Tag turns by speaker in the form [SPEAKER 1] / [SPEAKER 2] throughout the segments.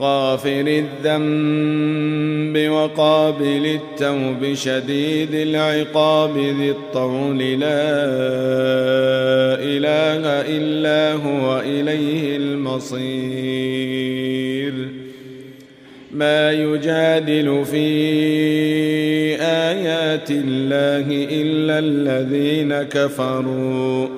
[SPEAKER 1] غافر الذنب وقابل التوب شديد العقاب ذي الطول لا إله إلا هو إليه المصير. ما يجادل في آيات الله إلا الذين كفروا.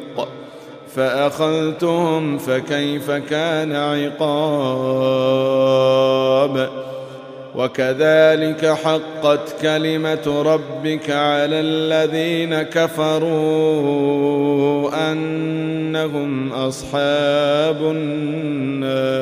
[SPEAKER 1] فأخذتهم فكيف كان عقاب وكذلك حقت كلمة ربك على الذين كفروا أنهم أصحاب النار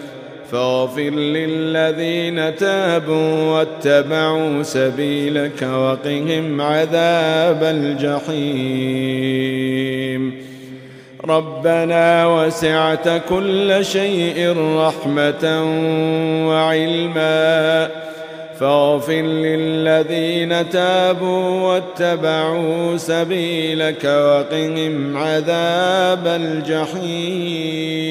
[SPEAKER 1] فاغفر للذين تابوا واتبعوا سبيلك وقهم عذاب الجحيم. ربنا وسعت كل شيء رحمة وعلما. فاغفر للذين تابوا واتبعوا سبيلك وقهم عذاب الجحيم.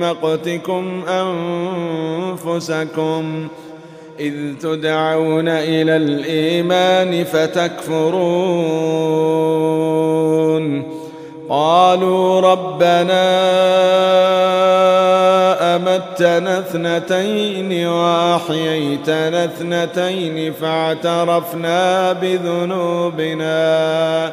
[SPEAKER 1] مقتكم أنفسكم إذ تدعون إلى الإيمان فتكفرون قالوا ربنا أمتنا اثنتين وأحييتنا اثنتين فاعترفنا بذنوبنا فاعترفنا بذنوبنا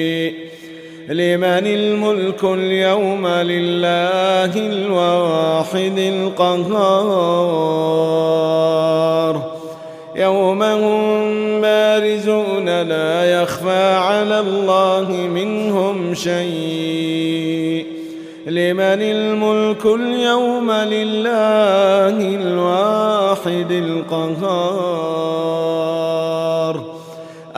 [SPEAKER 1] لمن الملك اليوم لله الواحد القهار يوم هم بارزون لا يخفى على الله منهم شيء لمن الملك اليوم لله الواحد القهار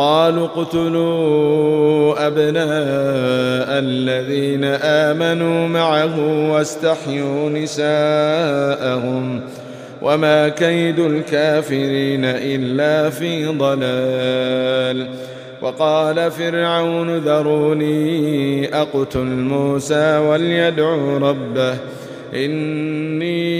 [SPEAKER 1] قالوا اقتلوا أبناء الذين آمنوا معه واستحيوا نساءهم وما كيد الكافرين إلا في ضلال وقال فرعون ذروني أقتل موسى وليدعو ربه إني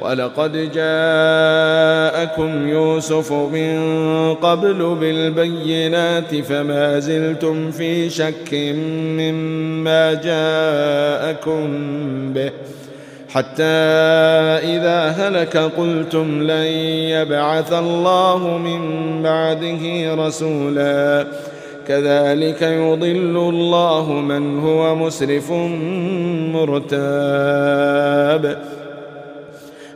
[SPEAKER 1] وَلَقَدْ جَاءَكُمْ يُوسُفُ مِنْ قَبْلُ بِالْبَيِّنَاتِ فَمَا زِلْتُمْ فِي شَكٍّ مِّمَّا جَاءَكُمْ بِهِ حتى إذا هلك قلتم لن يبعث الله من بعده رسولا. كذلك يضل الله من هو مسرف مرتاب.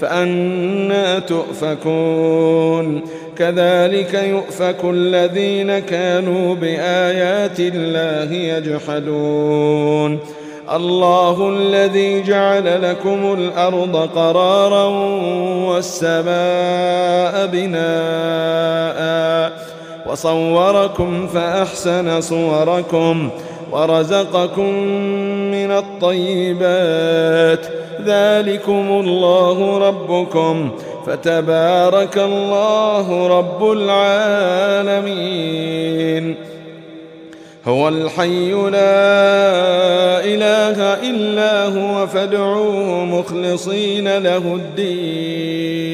[SPEAKER 1] فأنا تؤفكون. كذلك يؤفك الذين كانوا بآيات الله يجحدون. الله الذي جعل لكم الأرض قرارا والسماء بناء وصوركم فأحسن صوركم ورزقكم الطيبات. ذلكم الله ربكم. فتبارك الله رب العالمين. هو الحي لا إله إلا هو فادعوه مخلصين له الدين.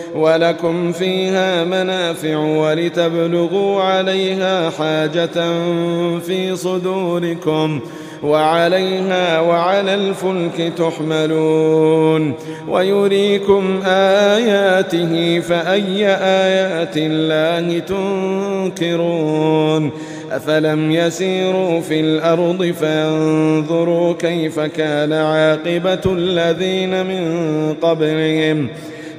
[SPEAKER 1] ولكم فيها منافع ولتبلغوا عليها حاجة في صدوركم وعليها وعلى الفلك تحملون ويريكم آياته فأي آيات الله تنكرون أفلم يسيروا في الأرض فانظروا كيف كان عاقبة الذين من قبلهم ؟